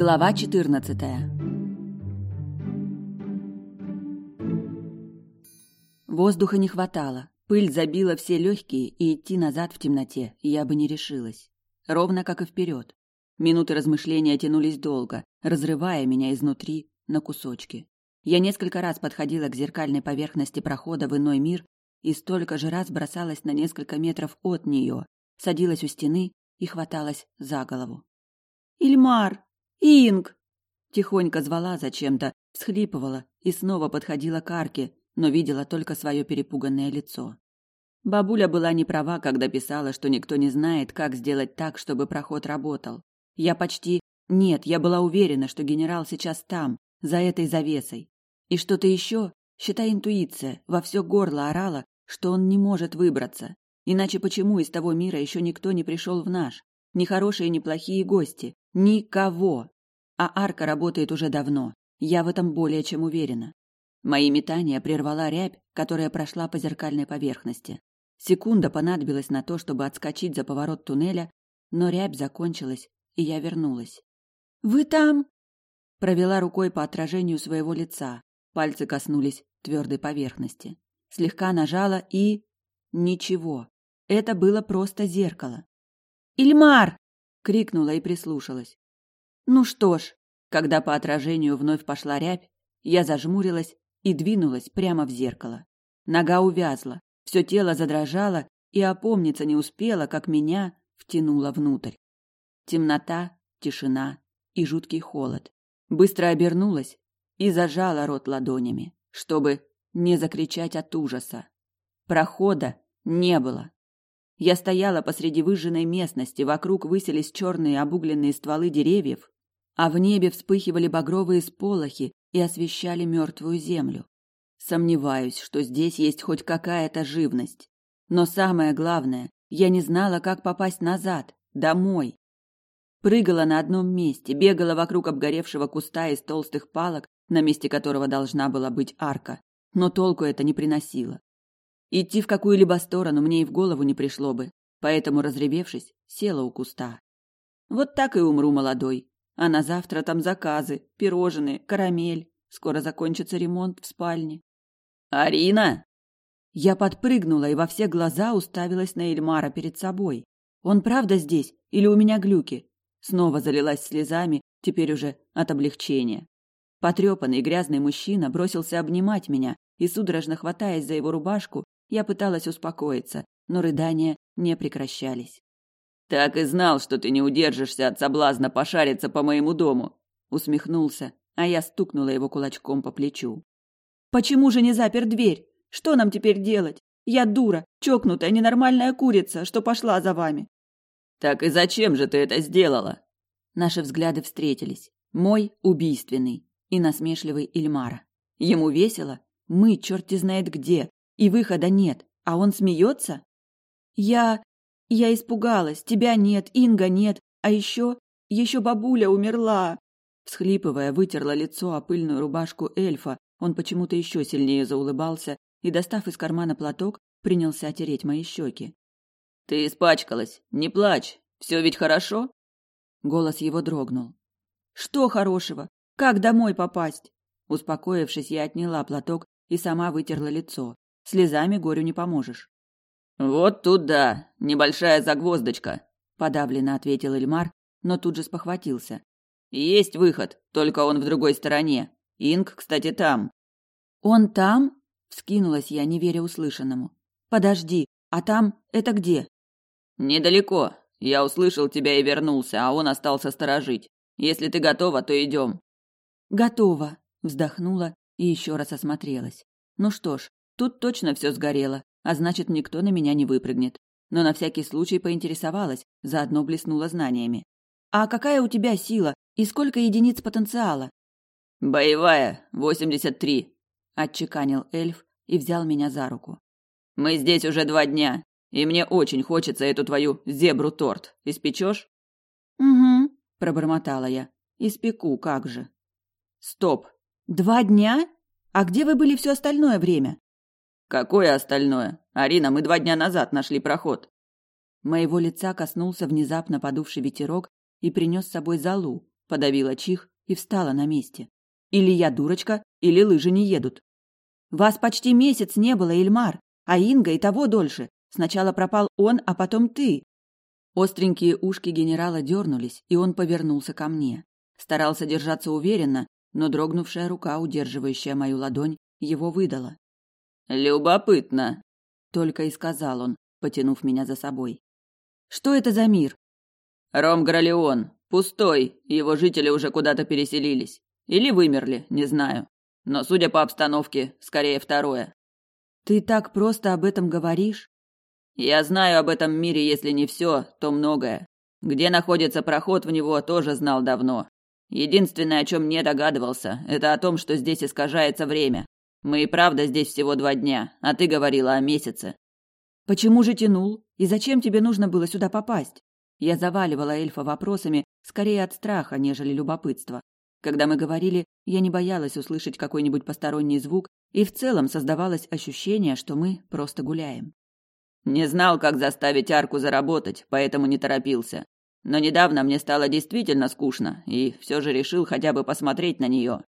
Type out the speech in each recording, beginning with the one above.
Глава 14. Воздуха не хватало. Пыль забила все легкие, и идти назад в темноте я бы не решилась. Ровно как и вперед. Минуты размышления тянулись долго, разрывая меня изнутри на кусочки. Я несколько раз подходила к зеркальной поверхности прохода в иной мир и столько же раз бросалась на несколько метров от нее, садилась у стены и хваталась за голову. «Ильмар!» «Инг!» Тихонько звала зачем-то, всхлипывала и снова подходила к арке, но видела только свое перепуганное лицо. Бабуля была не права, когда писала, что никто не знает, как сделать так, чтобы проход работал. Я почти... Нет, я была уверена, что генерал сейчас там, за этой завесой. И что-то еще, считай интуиция, во все горло орала, что он не может выбраться. Иначе почему из того мира еще никто не пришел в наш? Ни хорошие, ни плохие гости. Никого. А арка работает уже давно. Я в этом более чем уверена. Мои метания прервала рябь, которая прошла по зеркальной поверхности. Секунда понадобилась на то, чтобы отскочить за поворот туннеля, но рябь закончилась, и я вернулась. «Вы там?» Провела рукой по отражению своего лица. Пальцы коснулись твердой поверхности. Слегка нажала и... Ничего. Это было просто зеркало. «Ильмар!» — крикнула и прислушалась. Ну что ж, когда по отражению вновь пошла рябь, я зажмурилась и двинулась прямо в зеркало. Нога увязла, все тело задрожало и опомниться не успела, как меня втянуло внутрь. Темнота, тишина и жуткий холод. Быстро обернулась и зажала рот ладонями, чтобы не закричать от ужаса. Прохода не было. Я стояла посреди выжженной местности, вокруг высились черные обугленные стволы деревьев, а в небе вспыхивали багровые сполохи и освещали мертвую землю. Сомневаюсь, что здесь есть хоть какая-то живность. Но самое главное, я не знала, как попасть назад, домой. Прыгала на одном месте, бегала вокруг обгоревшего куста из толстых палок, на месте которого должна была быть арка, но толку это не приносило. Идти в какую-либо сторону мне и в голову не пришло бы, поэтому, разревевшись, села у куста. Вот так и умру молодой. А на завтра там заказы, пирожные, карамель. Скоро закончится ремонт в спальне. «Арина!» Я подпрыгнула и во все глаза уставилась на Эльмара перед собой. Он правда здесь или у меня глюки? Снова залилась слезами, теперь уже от облегчения. Потрепанный грязный мужчина бросился обнимать меня, и, судорожно хватаясь за его рубашку, я пыталась успокоиться, но рыдания не прекращались. Так и знал, что ты не удержишься от соблазна пошариться по моему дому, усмехнулся, а я стукнула его кулачком по плечу. Почему же не запер дверь? Что нам теперь делать? Я дура, чокнутая, ненормальная курица, что пошла за вами. Так и зачем же ты это сделала? Наши взгляды встретились. Мой убийственный и насмешливый Ильмара. Ему весело? Мы черти знает где, и выхода нет, а он смеется? Я... я испугалась, тебя нет, Инга нет, а еще... еще бабуля умерла. Всхлипывая, вытерла лицо о пыльную рубашку эльфа, он почему-то еще сильнее заулыбался и, достав из кармана платок, принялся тереть мои щеки. «Ты испачкалась, не плачь, все ведь хорошо?» Голос его дрогнул. «Что хорошего? Как домой попасть?» Успокоившись, я отняла платок и сама вытерла лицо. Слезами горю не поможешь. Вот тут да, небольшая загвоздочка, подавленно ответил Эльмар, но тут же спохватился. Есть выход, только он в другой стороне. Инг, кстати, там. Он там? вскинулась я, не веря услышанному. Подожди, а там это где? Недалеко. Я услышал тебя и вернулся, а он остался сторожить. Если ты готова, то идем. Готова, вздохнула и еще раз осмотрелась. Ну что ж, Тут точно все сгорело, а значит, никто на меня не выпрыгнет. Но на всякий случай поинтересовалась, заодно блеснула знаниями. «А какая у тебя сила и сколько единиц потенциала?» «Боевая, восемьдесят три», — отчеканил эльф и взял меня за руку. «Мы здесь уже два дня, и мне очень хочется эту твою зебру-торт. Испечешь?» «Угу», — пробормотала я. «Испеку, как же». «Стоп! Два дня? А где вы были все остальное время?» Какое остальное? Арина, мы два дня назад нашли проход. Моего лица коснулся внезапно подувший ветерок и принес с собой залу, подавила чих и встала на месте. Или я дурочка, или лыжи не едут. Вас почти месяц не было, Ильмар, а Инга и того дольше. Сначала пропал он, а потом ты. Остренькие ушки генерала дернулись, и он повернулся ко мне. Старался держаться уверенно, но дрогнувшая рука, удерживающая мою ладонь, его выдала. «Любопытно», — только и сказал он, потянув меня за собой. «Что это за мир?» «Ром Гралеон. Пустой. Его жители уже куда-то переселились. Или вымерли, не знаю. Но, судя по обстановке, скорее второе». «Ты так просто об этом говоришь?» «Я знаю об этом мире, если не все, то многое. Где находится проход в него, тоже знал давно. Единственное, о чем не догадывался, это о том, что здесь искажается время. Мы и правда здесь всего два дня, а ты говорила о месяце. Почему же тянул? И зачем тебе нужно было сюда попасть? Я заваливала эльфа вопросами, скорее от страха, нежели любопытства. Когда мы говорили, я не боялась услышать какой-нибудь посторонний звук, и в целом создавалось ощущение, что мы просто гуляем. Не знал, как заставить арку заработать, поэтому не торопился. Но недавно мне стало действительно скучно, и все же решил хотя бы посмотреть на нее.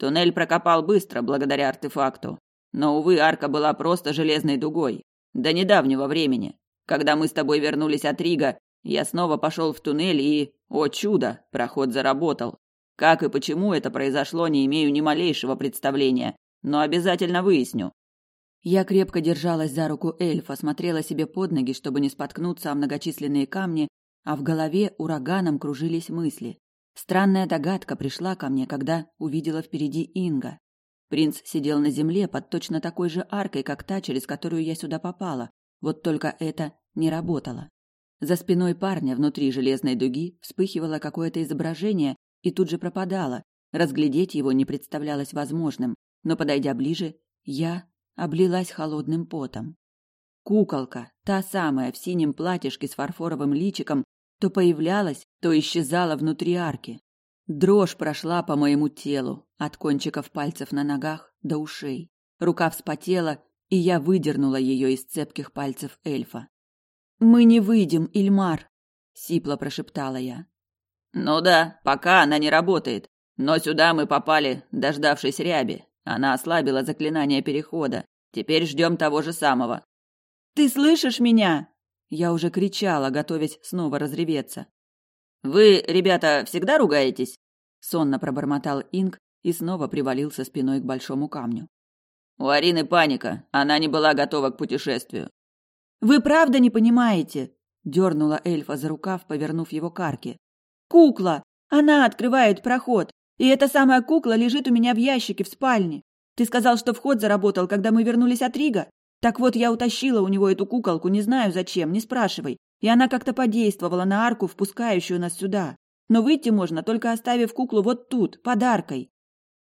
Туннель прокопал быстро, благодаря артефакту. Но, увы, арка была просто железной дугой. До недавнего времени. Когда мы с тобой вернулись от Рига, я снова пошел в туннель и, о чудо, проход заработал. Как и почему это произошло, не имею ни малейшего представления, но обязательно выясню. Я крепко держалась за руку эльфа, смотрела себе под ноги, чтобы не споткнуться о многочисленные камни, а в голове ураганом кружились мысли. Странная догадка пришла ко мне, когда увидела впереди Инга. Принц сидел на земле под точно такой же аркой, как та, через которую я сюда попала. Вот только это не работало. За спиной парня внутри железной дуги вспыхивало какое-то изображение и тут же пропадало. Разглядеть его не представлялось возможным, но подойдя ближе, я облилась холодным потом. Куколка, та самая в синем платьишке с фарфоровым личиком, то появлялась, то исчезала внутри арки. Дрожь прошла по моему телу, от кончиков пальцев на ногах до ушей. Рука вспотела, и я выдернула ее из цепких пальцев эльфа. «Мы не выйдем, Ильмар!» — сипло прошептала я. «Ну да, пока она не работает. Но сюда мы попали, дождавшись ряби. Она ослабила заклинание перехода. Теперь ждем того же самого». «Ты слышишь меня?» Я уже кричала, готовясь снова разреветься. «Вы, ребята, всегда ругаетесь?» Сонно пробормотал Инг и снова привалился спиной к большому камню. «У Арины паника. Она не была готова к путешествию». «Вы правда не понимаете?» Дернула эльфа за рукав, повернув его к арке. «Кукла! Она открывает проход! И эта самая кукла лежит у меня в ящике в спальне. Ты сказал, что вход заработал, когда мы вернулись от Рига? Так вот, я утащила у него эту куколку, не знаю зачем, не спрашивай. И она как-то подействовала на арку, впускающую нас сюда. Но выйти можно, только оставив куклу вот тут, подаркой.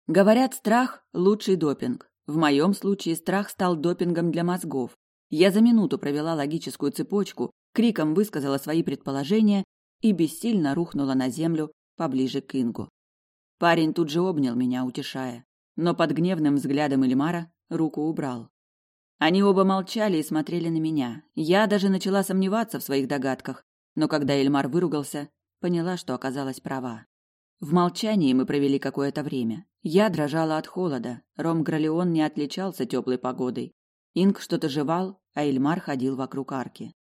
Говорят, страх – лучший допинг. В моем случае страх стал допингом для мозгов. Я за минуту провела логическую цепочку, криком высказала свои предположения и бессильно рухнула на землю поближе к Ингу. Парень тут же обнял меня, утешая, но под гневным взглядом Эльмара руку убрал. Они оба молчали и смотрели на меня. Я даже начала сомневаться в своих догадках, но когда Эльмар выругался, поняла, что оказалась права. В молчании мы провели какое-то время. Я дрожала от холода. Ром Гралеон не отличался теплой погодой. Инг что-то жевал, а Эльмар ходил вокруг арки.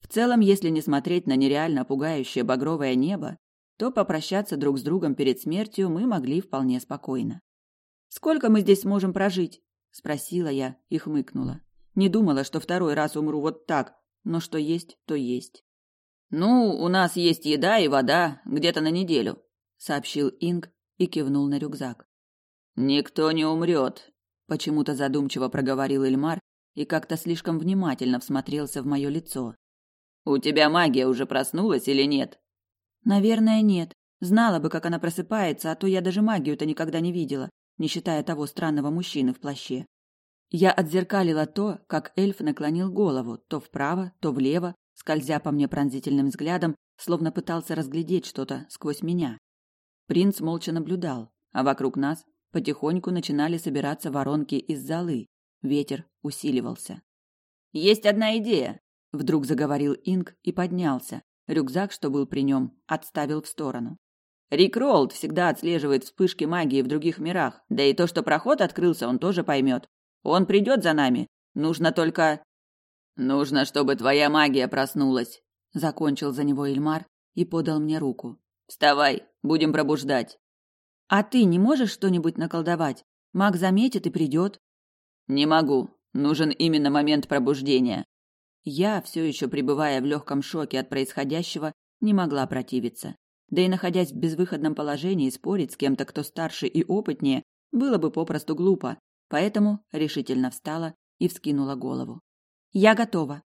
В целом, если не смотреть на нереально пугающее багровое небо, то попрощаться друг с другом перед смертью мы могли вполне спокойно. «Сколько мы здесь сможем прожить?» Спросила я и хмыкнула. Не думала, что второй раз умру вот так, но что есть, то есть. Ну, у нас есть еда и вода где-то на неделю, сообщил Инг и кивнул на рюкзак. Никто не умрет, почему-то задумчиво проговорил Эльмар и как-то слишком внимательно всмотрелся в мое лицо. У тебя магия уже проснулась или нет? Наверное, нет. Знала бы, как она просыпается, а то я даже магию-то никогда не видела не считая того странного мужчины в плаще. Я отзеркалила то, как эльф наклонил голову то вправо, то влево, скользя по мне пронзительным взглядом, словно пытался разглядеть что-то сквозь меня. Принц молча наблюдал, а вокруг нас потихоньку начинали собираться воронки из золы. Ветер усиливался. «Есть одна идея!» – вдруг заговорил Инг и поднялся. Рюкзак, что был при нем, отставил в сторону. Рик Ролд всегда отслеживает вспышки магии в других мирах, да и то, что проход открылся, он тоже поймет. Он придет за нами. Нужно только... Нужно, чтобы твоя магия проснулась, закончил за него Ильмар и подал мне руку. Вставай, будем пробуждать. А ты не можешь что-нибудь наколдовать? Маг заметит и придет. Не могу. Нужен именно момент пробуждения. Я, все еще пребывая в легком шоке от происходящего, не могла противиться. Да и находясь в безвыходном положении, спорить с кем-то, кто старше и опытнее, было бы попросту глупо, поэтому решительно встала и вскинула голову. «Я готова».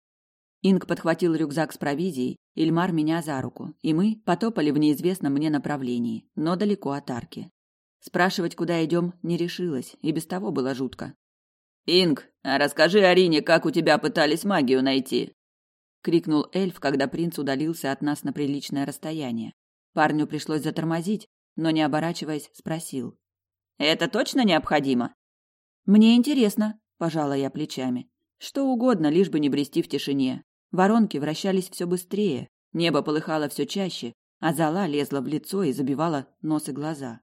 Инг подхватил рюкзак с провизией, Ильмар меня за руку, и мы потопали в неизвестном мне направлении, но далеко от арки. Спрашивать, куда идем, не решилась, и без того было жутко. «Инг, а расскажи Арине, как у тебя пытались магию найти?» — крикнул эльф, когда принц удалился от нас на приличное расстояние. Парню пришлось затормозить, но, не оборачиваясь, спросил. «Это точно необходимо?» «Мне интересно», – пожала я плечами. «Что угодно, лишь бы не брести в тишине». Воронки вращались все быстрее, небо полыхало все чаще, а зола лезла в лицо и забивала нос и глаза.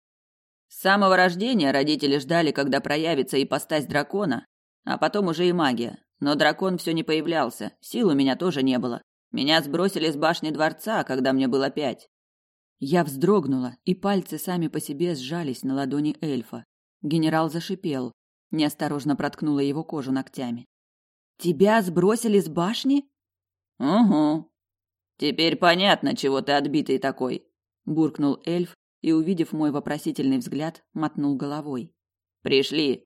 С самого рождения родители ждали, когда проявится ипостась дракона, а потом уже и магия. Но дракон все не появлялся, сил у меня тоже не было. Меня сбросили с башни дворца, когда мне было пять. Я вздрогнула, и пальцы сами по себе сжались на ладони эльфа. Генерал зашипел, неосторожно проткнула его кожу ногтями. Тебя сбросили с башни? Угу. Теперь понятно, чего ты отбитый такой, буркнул эльф и, увидев мой вопросительный взгляд, мотнул головой. Пришли.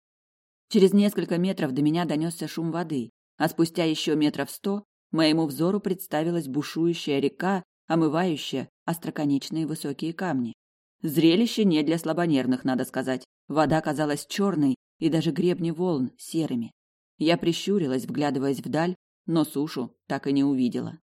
Через несколько метров до меня донесся шум воды, а спустя еще метров сто моему взору представилась бушующая река омывающая остроконечные высокие камни. Зрелище не для слабонервных, надо сказать. Вода казалась черной, и даже гребни волн серыми. Я прищурилась, вглядываясь вдаль, но сушу так и не увидела.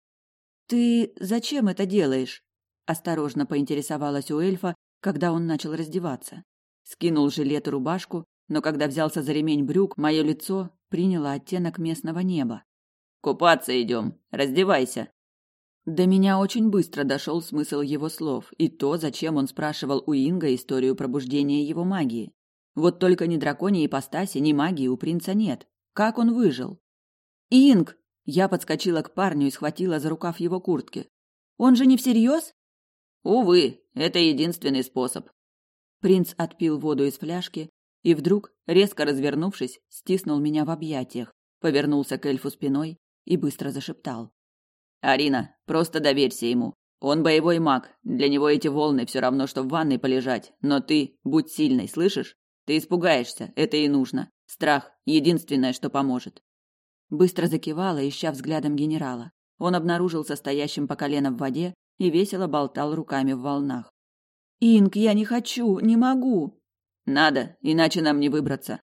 «Ты зачем это делаешь?» – осторожно поинтересовалась у эльфа, когда он начал раздеваться. Скинул жилет и рубашку, но когда взялся за ремень брюк, мое лицо приняло оттенок местного неба. «Купаться идем. Раздевайся!» До меня очень быстро дошел смысл его слов и то, зачем он спрашивал у Инга историю пробуждения его магии. Вот только ни драконьей ипостаси, ни магии у принца нет. Как он выжил? «Инг!» Я подскочила к парню и схватила за рукав его куртки. «Он же не всерьез?» «Увы, это единственный способ». Принц отпил воду из фляжки и вдруг, резко развернувшись, стиснул меня в объятиях, повернулся к эльфу спиной и быстро зашептал. Арина, просто доверься ему. Он боевой маг. Для него эти волны все равно, что в ванной полежать. Но ты будь сильной, слышишь? Ты испугаешься, это и нужно. Страх единственное, что поможет. Быстро закивала, ища взглядом генерала. Он обнаружился стоящим по колено в воде и весело болтал руками в волнах. Инг, я не хочу, не могу. Надо, иначе нам не выбраться.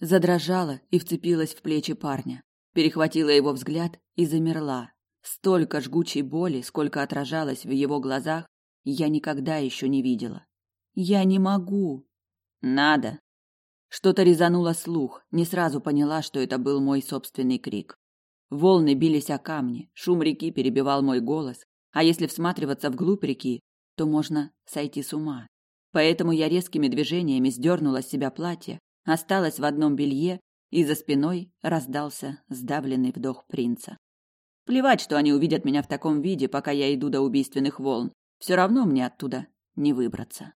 Задрожала и вцепилась в плечи парня, перехватила его взгляд и замерла, Столько жгучей боли, сколько отражалось в его глазах, я никогда еще не видела. Я не могу. Надо. Что-то резануло слух, не сразу поняла, что это был мой собственный крик. Волны бились о камни, шум реки перебивал мой голос, а если всматриваться вглубь реки, то можно сойти с ума. Поэтому я резкими движениями сдернула с себя платье, осталась в одном белье, и за спиной раздался сдавленный вдох принца. Плевать, что они увидят меня в таком виде, пока я иду до убийственных волн. Все равно мне оттуда не выбраться.